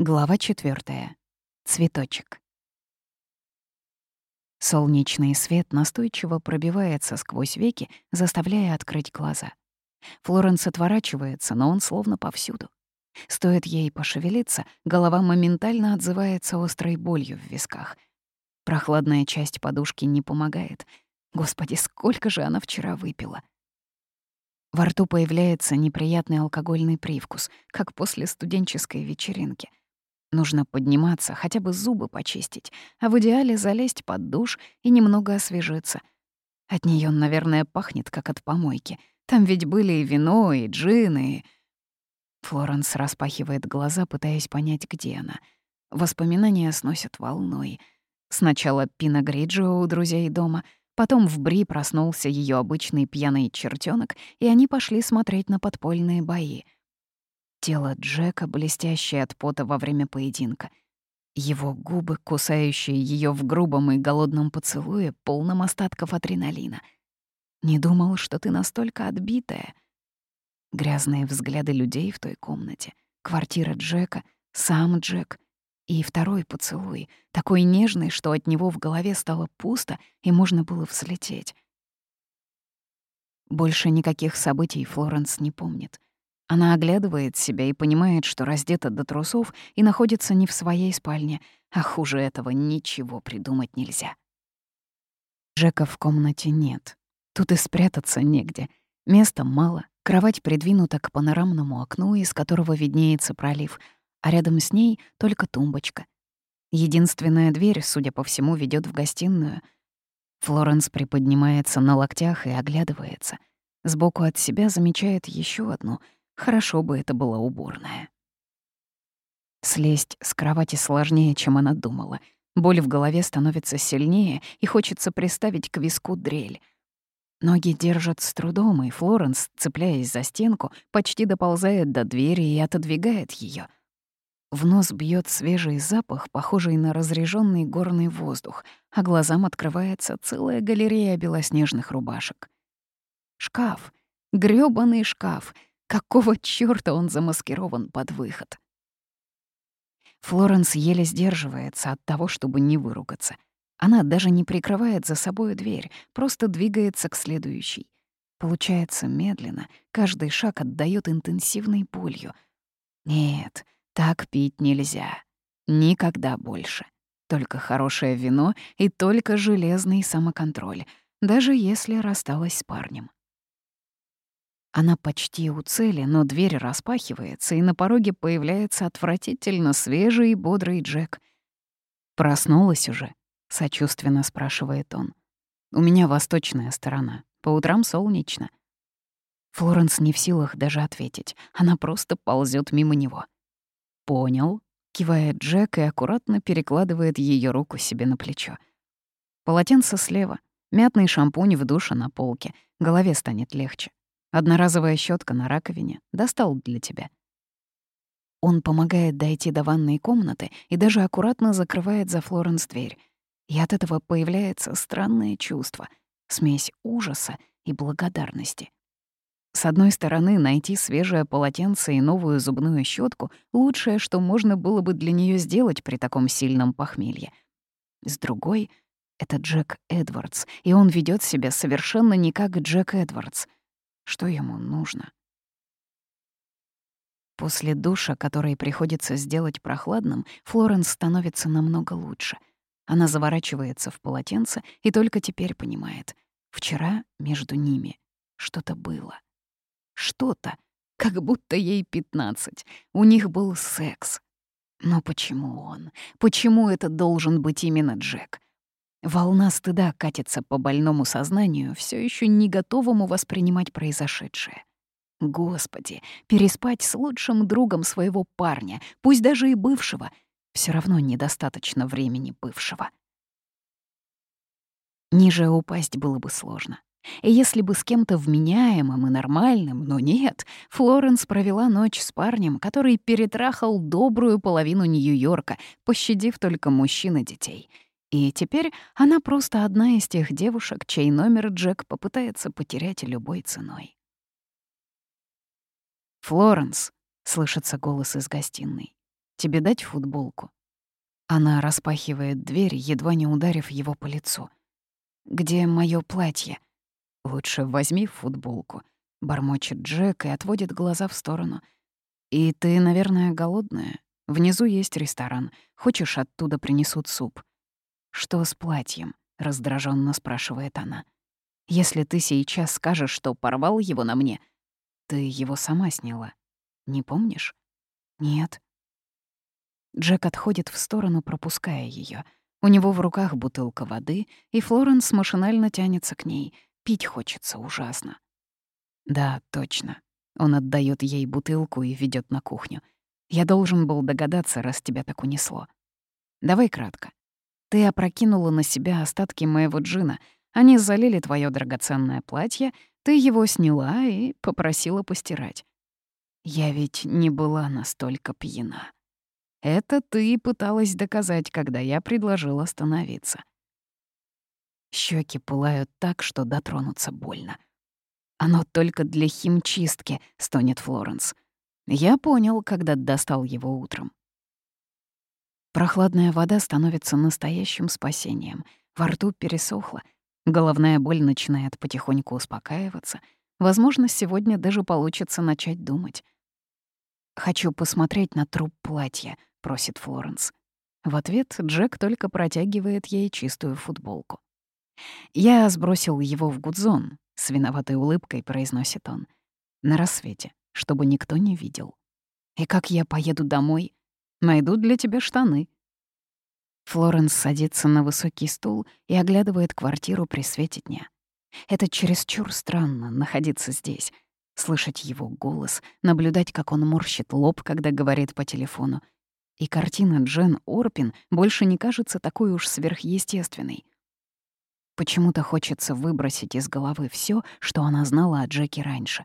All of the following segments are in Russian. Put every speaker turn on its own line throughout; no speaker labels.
Глава четвертая. Цветочек. Солнечный свет настойчиво пробивается сквозь веки, заставляя открыть глаза. Флоренс отворачивается, но он словно повсюду. Стоит ей пошевелиться, голова моментально отзывается острой болью в висках. Прохладная часть подушки не помогает. Господи, сколько же она вчера выпила. Во рту появляется неприятный алкогольный привкус, как после студенческой вечеринки. Нужно подниматься, хотя бы зубы почистить, а в идеале залезть под душ и немного освежиться. От нее, наверное, пахнет, как от помойки. Там ведь были и вино, и джин, и... Флоренс распахивает глаза, пытаясь понять, где она. Воспоминания сносят волной. Сначала Пина Гриджио у друзей дома, потом в Бри проснулся ее обычный пьяный чертенок, и они пошли смотреть на подпольные бои — Тело Джека, блестящее от пота во время поединка. Его губы, кусающие ее в грубом и голодном поцелуе, полном остатков адреналина. «Не думал, что ты настолько отбитая». Грязные взгляды людей в той комнате, квартира Джека, сам Джек и второй поцелуй, такой нежный, что от него в голове стало пусто и можно было взлететь. Больше никаких событий Флоренс не помнит. Она оглядывает себя и понимает, что раздета до трусов и находится не в своей спальне, а хуже этого ничего придумать нельзя. Джека в комнате нет. Тут и спрятаться негде. Места мало, кровать придвинута к панорамному окну, из которого виднеется пролив, а рядом с ней только тумбочка. Единственная дверь, судя по всему, ведет в гостиную. Флоренс приподнимается на локтях и оглядывается. Сбоку от себя замечает еще одну — Хорошо бы это была уборная. Слезть с кровати сложнее, чем она думала. Боль в голове становится сильнее, и хочется приставить к виску дрель. Ноги держат с трудом, и Флоренс, цепляясь за стенку, почти доползает до двери и отодвигает ее. В нос бьет свежий запах, похожий на разреженный горный воздух, а глазам открывается целая галерея белоснежных рубашек. Шкаф, грёбаный шкаф — Какого чёрта он замаскирован под выход? Флоренс еле сдерживается от того, чтобы не выругаться. Она даже не прикрывает за собой дверь, просто двигается к следующей. Получается медленно, каждый шаг отдаёт интенсивной болью. Нет, так пить нельзя. Никогда больше. Только хорошее вино и только железный самоконтроль, даже если рассталась с парнем. Она почти у цели, но дверь распахивается, и на пороге появляется отвратительно свежий и бодрый Джек. «Проснулась уже?» — сочувственно спрашивает он. «У меня восточная сторона. По утрам солнечно». Флоренс не в силах даже ответить. Она просто ползет мимо него. «Понял», — кивает Джек и аккуратно перекладывает ее руку себе на плечо. Полотенце слева, мятный шампунь в душе на полке, голове станет легче. Одноразовая щетка на раковине. Достал для тебя. Он помогает дойти до ванной комнаты и даже аккуратно закрывает за Флоренс дверь. И от этого появляется странное чувство — смесь ужаса и благодарности. С одной стороны, найти свежее полотенце и новую зубную щетку — лучшее, что можно было бы для нее сделать при таком сильном похмелье. С другой — это Джек Эдвардс, и он ведет себя совершенно не как Джек Эдвардс — что ему нужно? После душа, который приходится сделать прохладным, Флоренс становится намного лучше. Она заворачивается в полотенце и только теперь понимает. Вчера между ними что-то было. Что-то, как будто ей пятнадцать. У них был секс. Но почему он? Почему это должен быть именно Джек? Волна стыда катится по больному сознанию, все еще не готовому воспринимать произошедшее. Господи, переспать с лучшим другом своего парня, пусть даже и бывшего, все равно недостаточно времени бывшего. Ниже упасть было бы сложно. И если бы с кем-то вменяемым и нормальным, но нет, Флоренс провела ночь с парнем, который перетрахал добрую половину Нью-Йорка, пощадив только мужчин и детей — и теперь она просто одна из тех девушек, чей номер Джек попытается потерять любой ценой. «Флоренс», — слышится голос из гостиной. Тебе дать футболку?» Она распахивает дверь, едва не ударив его по лицу. «Где моё платье?» «Лучше возьми футболку», — бормочет Джек и отводит глаза в сторону. «И ты, наверное, голодная? Внизу есть ресторан. Хочешь, оттуда принесут суп?» «Что с платьем?» — раздраженно спрашивает она. «Если ты сейчас скажешь, что порвал его на мне, ты его сама сняла. Не помнишь?» «Нет». Джек отходит в сторону, пропуская ее. У него в руках бутылка воды, и Флоренс машинально тянется к ней. Пить хочется ужасно. Да, точно. Он отдает ей бутылку и ведет на кухню. Я должен был догадаться, раз тебя так унесло. Давай кратко. Ты опрокинула на себя остатки моего джина. Они залили твое драгоценное платье, ты его сняла и попросила постирать. Я ведь не была настолько пьяна. Это ты пыталась доказать, когда я предложил остановиться. Щеки пылают так, что дотронуться больно. «Оно только для химчистки», — стонет Флоренс. Я понял, когда достал его утром. Прохладная вода становится настоящим спасением. Во рту пересохло. Головная боль начинает потихоньку успокаиваться. Возможно, сегодня даже получится начать думать. «Хочу посмотреть на труп платья», — просит Флоренс. В ответ Джек только протягивает ей чистую футболку. Я сбросил его в гудзон, с виноватой улыбкой произносит он. На рассвете, чтобы никто не видел. И как я поеду домой? Найду для тебя штаны. Флоренс садится на высокий стул и оглядывает квартиру при свете дня. Это чересчур странно — находиться здесь, слышать его голос, наблюдать, как он морщит лоб, когда говорит по телефону. И картина Джен Орпин больше не кажется такой уж сверхъестественной. Почему-то хочется выбросить из головы все, что она знала о Джеки раньше.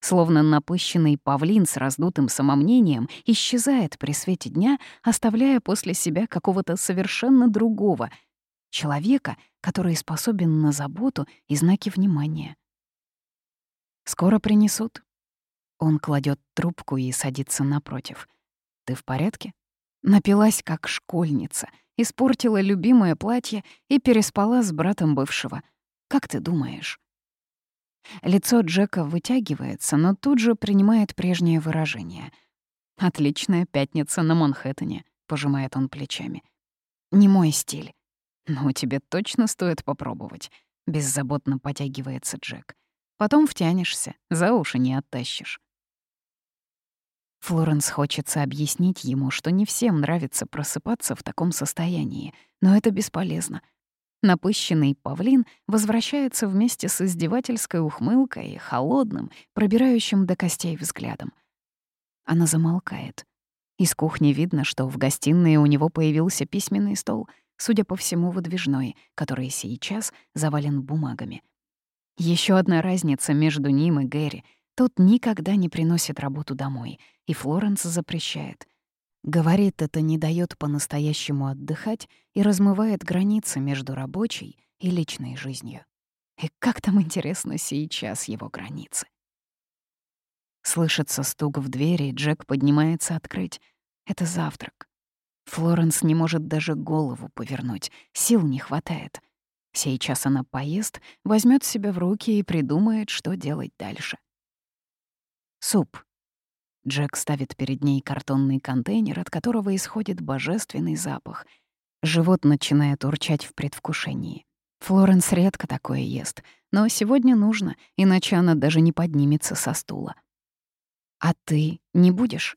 Словно напыщенный павлин с раздутым самомнением исчезает при свете дня, оставляя после себя какого-то совершенно другого — человека, который способен на заботу и знаки внимания. «Скоро принесут». Он кладет трубку и садится напротив. «Ты в порядке?» Напилась, как школьница — испортила любимое платье и переспала с братом бывшего. Как ты думаешь?» Лицо Джека вытягивается, но тут же принимает прежнее выражение. «Отличная пятница на Манхэттене», — пожимает он плечами. «Не мой стиль». «Но тебе точно стоит попробовать», — беззаботно потягивается Джек. «Потом втянешься, за уши не оттащишь». Флоренс хочется объяснить ему, что не всем нравится просыпаться в таком состоянии, но это бесполезно. Напыщенный павлин возвращается вместе с издевательской ухмылкой и холодным, пробирающим до костей взглядом. Она замолкает. Из кухни видно, что в гостиной у него появился письменный стол, судя по всему, выдвижной, который сейчас завален бумагами. Еще одна разница между ним и Гэри — тот никогда не приносит работу домой, и Флоренс запрещает. Говорит, это не дает по-настоящему отдыхать и размывает границы между рабочей и личной жизнью. И как там интересно сейчас его границы? Слышится стук в двери, Джек поднимается открыть. Это завтрак. Флоренс не может даже голову повернуть, сил не хватает. Сейчас она поест, возьмет себя в руки и придумает, что делать дальше. Суп. Джек ставит перед ней картонный контейнер, от которого исходит божественный запах. Живот начинает урчать в предвкушении. Флоренс редко такое ест, но сегодня нужно, иначе она даже не поднимется со стула. «А ты не будешь?»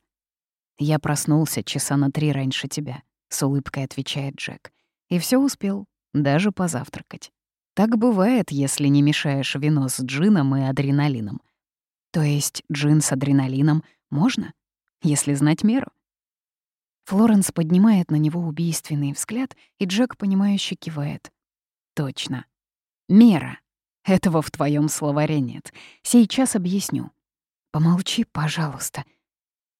«Я проснулся часа на три раньше тебя», — с улыбкой отвечает Джек. «И все успел, даже позавтракать. Так бывает, если не мешаешь вино с джином и адреналином. То есть джин с адреналином можно, если знать меру? Флоренс поднимает на него убийственный взгляд, и Джек, понимающе кивает. «Точно. Мера. Этого в твоем словаре нет. Сейчас объясню. Помолчи, пожалуйста.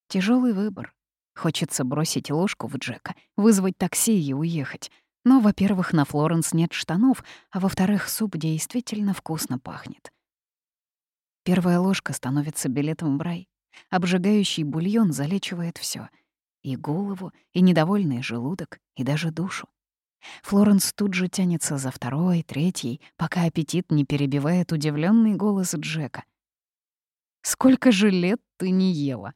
Тяжелый выбор. Хочется бросить ложку в Джека, вызвать такси и уехать. Но, во-первых, на Флоренс нет штанов, а во-вторых, суп действительно вкусно пахнет. Первая ложка становится билетом в рай. Обжигающий бульон залечивает все. и голову, и недовольный желудок, и даже душу. Флоренс тут же тянется за второй, третьей, пока аппетит не перебивает удивленный голос Джека. «Сколько же лет ты не ела?»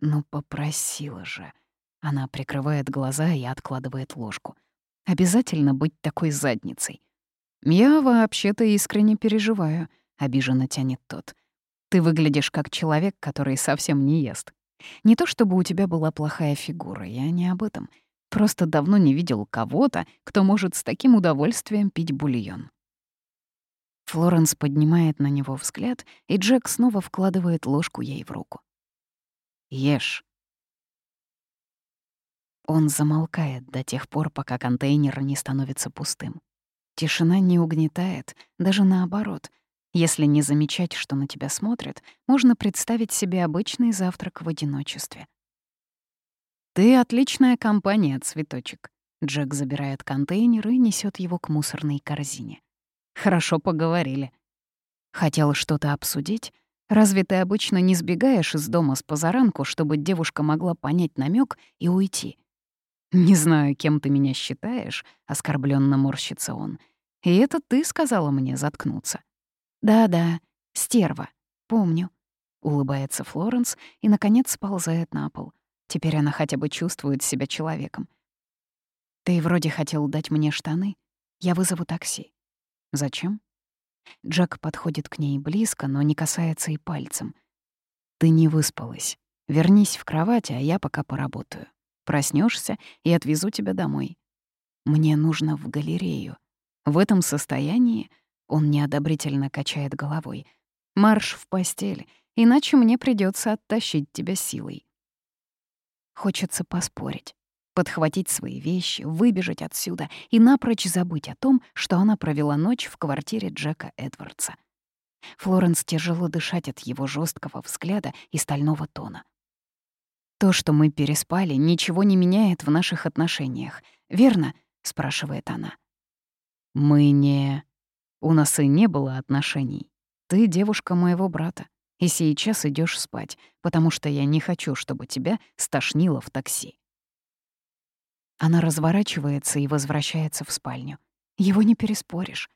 «Ну, попросила же». Она прикрывает глаза и откладывает ложку. «Обязательно быть такой задницей». «Я вообще-то искренне переживаю», — обиженно тянет тот. «Ты выглядишь как человек, который совсем не ест. Не то чтобы у тебя была плохая фигура, я не об этом. Просто давно не видел кого-то, кто может с таким удовольствием пить бульон». Флоренс поднимает на него взгляд, и Джек снова вкладывает ложку ей в руку. «Ешь». Он замолкает до тех пор, пока контейнер не становится пустым. Тишина не угнетает, даже наоборот. Если не замечать, что на тебя смотрят, можно представить себе обычный завтрак в одиночестве. «Ты отличная компания, цветочек». Джек забирает контейнер и несет его к мусорной корзине. «Хорошо поговорили». «Хотел что-то обсудить? Разве ты обычно не сбегаешь из дома с позаранку, чтобы девушка могла понять намек и уйти?» «Не знаю, кем ты меня считаешь», — оскорбленно морщится он. «И это ты сказала мне заткнуться». «Да-да, стерва, помню», — улыбается Флоренс и, наконец, сползает на пол. Теперь она хотя бы чувствует себя человеком. «Ты вроде хотел дать мне штаны. Я вызову такси». «Зачем?» Джек подходит к ней близко, но не касается и пальцем. «Ты не выспалась. Вернись в кровать, а я пока поработаю. Проснешься и отвезу тебя домой. Мне нужно в галерею. В этом состоянии он неодобрительно качает головой. Марш в постель, иначе мне придется оттащить тебя силой. Хочется поспорить, подхватить свои вещи, выбежать отсюда и напрочь забыть о том, что она провела ночь в квартире Джека Эдвардса. Флоренс тяжело дышать от его жесткого взгляда и стального тона. «То, что мы переспали, ничего не меняет в наших отношениях, верно?» — спрашивает она. «Мы не... У нас и не было отношений. Ты девушка моего брата и сейчас идешь спать, потому что я не хочу, чтобы тебя стошнило в такси». Она разворачивается и возвращается в спальню. Его не переспоришь.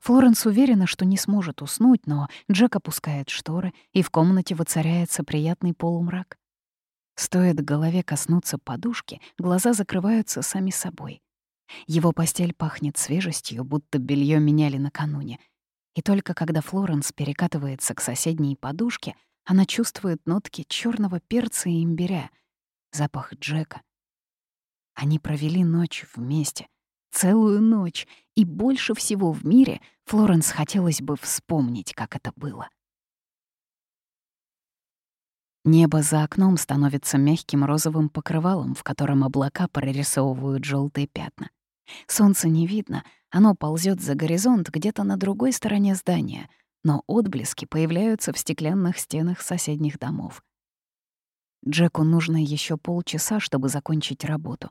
Флоренс уверена, что не сможет уснуть, но Джек опускает шторы, и в комнате воцаряется приятный полумрак. Стоит голове коснуться подушки, глаза закрываются сами собой. Его постель пахнет свежестью, будто белье меняли накануне — и только когда Флоренс перекатывается к соседней подушке, она чувствует нотки черного перца и имбиря, запах Джека. Они провели ночь вместе, целую ночь, и больше всего в мире Флоренс хотелось бы вспомнить, как это было. Небо за окном становится мягким розовым покрывалом, в котором облака прорисовывают желтые пятна. Солнца не видно, оно ползет за горизонт где-то на другой стороне здания, но отблески появляются в стеклянных стенах соседних домов. Джеку нужно еще полчаса, чтобы закончить работу.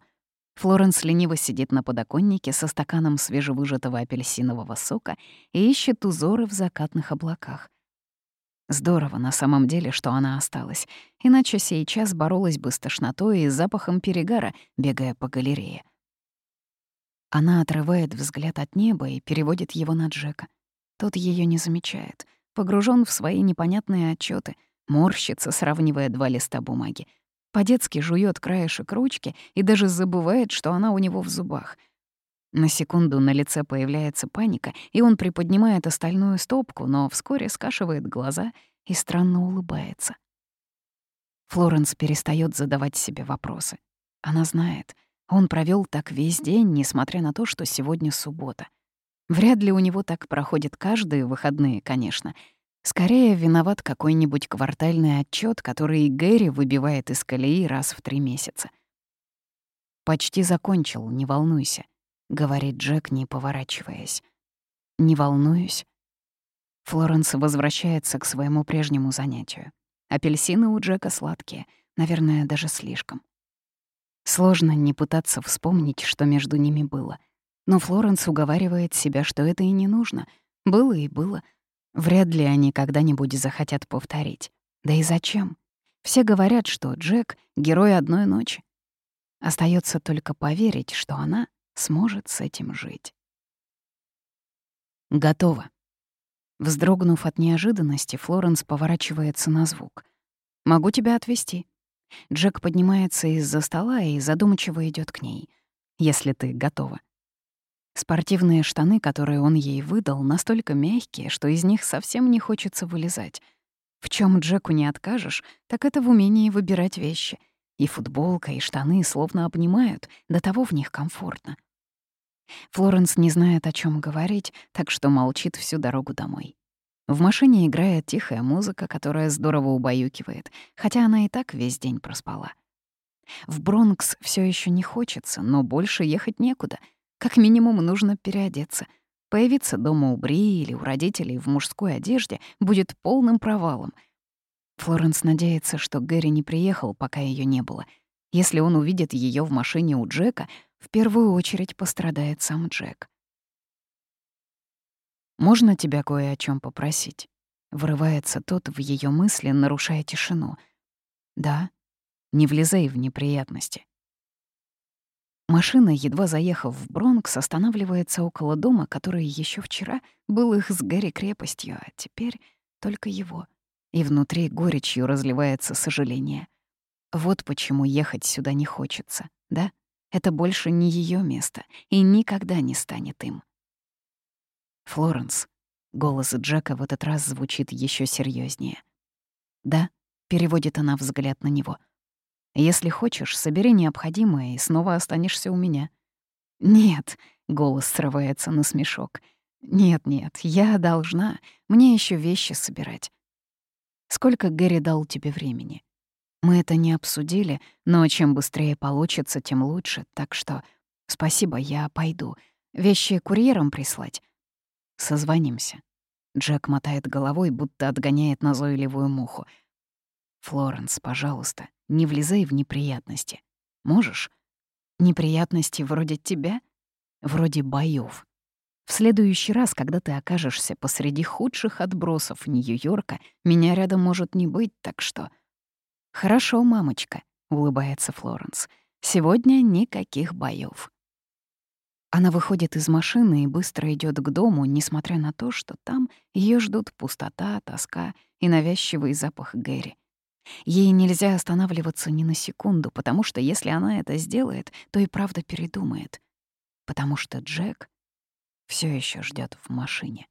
Флоренс лениво сидит на подоконнике со стаканом свежевыжатого апельсинового сока и ищет узоры в закатных облаках. Здорово на самом деле, что она осталась, иначе сейчас боролась бы с тошнотой и запахом перегара, бегая по галерее. Она отрывает взгляд от неба и переводит его на Джека. Тот ее не замечает, погружен в свои непонятные отчеты, морщится, сравнивая два листа бумаги. По-детски жует краешек ручки и даже забывает, что она у него в зубах. На секунду на лице появляется паника, и он приподнимает остальную стопку, но вскоре скашивает глаза и странно улыбается. Флоренс перестает задавать себе вопросы. Она знает — он провел так весь день, несмотря на то, что сегодня суббота. Вряд ли у него так проходит каждые выходные, конечно. Скорее, виноват какой-нибудь квартальный отчет, который Гэри выбивает из колеи раз в три месяца. «Почти закончил, не волнуйся», — говорит Джек, не поворачиваясь. «Не волнуюсь». Флоренс возвращается к своему прежнему занятию. Апельсины у Джека сладкие, наверное, даже слишком. Сложно не пытаться вспомнить, что между ними было. Но Флоренс уговаривает себя, что это и не нужно. Было и было. Вряд ли они когда-нибудь захотят повторить. Да и зачем? Все говорят, что Джек — герой одной ночи. Остается только поверить, что она сможет с этим жить. Готово. Вздрогнув от неожиданности, Флоренс поворачивается на звук. «Могу тебя отвезти». Джек поднимается из-за стола и задумчиво идет к ней. «Если ты готова». Спортивные штаны, которые он ей выдал, настолько мягкие, что из них совсем не хочется вылезать. В чем Джеку не откажешь, так это в умении выбирать вещи. И футболка, и штаны словно обнимают, до того в них комфортно. Флоренс не знает, о чем говорить, так что молчит всю дорогу домой. В машине играет тихая музыка, которая здорово убаюкивает, хотя она и так весь день проспала. В Бронкс все еще не хочется, но больше ехать некуда. Как минимум нужно переодеться. Появиться дома у Бри или у родителей в мужской одежде будет полным провалом. Флоренс надеется, что Гэри не приехал, пока ее не было. Если он увидит ее в машине у Джека, в первую очередь пострадает сам Джек. «Можно тебя кое о чем попросить?» Врывается тот в ее мысли, нарушая тишину. «Да, не влезай в неприятности». Машина, едва заехав в Бронкс, останавливается около дома, который еще вчера был их с Гэри крепостью, а теперь только его. И внутри горечью разливается сожаление. Вот почему ехать сюда не хочется, да? Это больше не ее место и никогда не станет им. «Флоренс», — голос Джека в этот раз звучит еще серьезнее. «Да», — переводит она взгляд на него. «Если хочешь, собери необходимое и снова останешься у меня». «Нет», — голос срывается на смешок. «Нет-нет, я должна. Мне еще вещи собирать». «Сколько Гэри дал тебе времени?» Мы это не обсудили, но чем быстрее получится, тем лучше, так что спасибо, я пойду. Вещи курьером прислать? Созвонимся. Джек мотает головой, будто отгоняет назойливую муху. «Флоренс, пожалуйста, не влезай в неприятности. Можешь? Неприятности вроде тебя? Вроде боёв. В следующий раз, когда ты окажешься посреди худших отбросов Нью-Йорка, меня рядом может не быть, так что...» «Хорошо, мамочка», — улыбается Флоренс. «Сегодня никаких боёв». Она выходит из машины и быстро идет к дому, несмотря на то, что там ее ждут пустота, тоска и навязчивый запах Гэри. Ей нельзя останавливаться ни на секунду, потому что если она это сделает, то и правда передумает. Потому что Джек все еще ждет в машине.